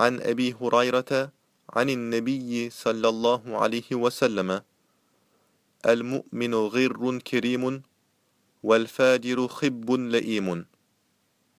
عن أبي هريرة عن النبي صلى الله عليه وسلم المؤمن غر كريم والفاجر خب لئيم.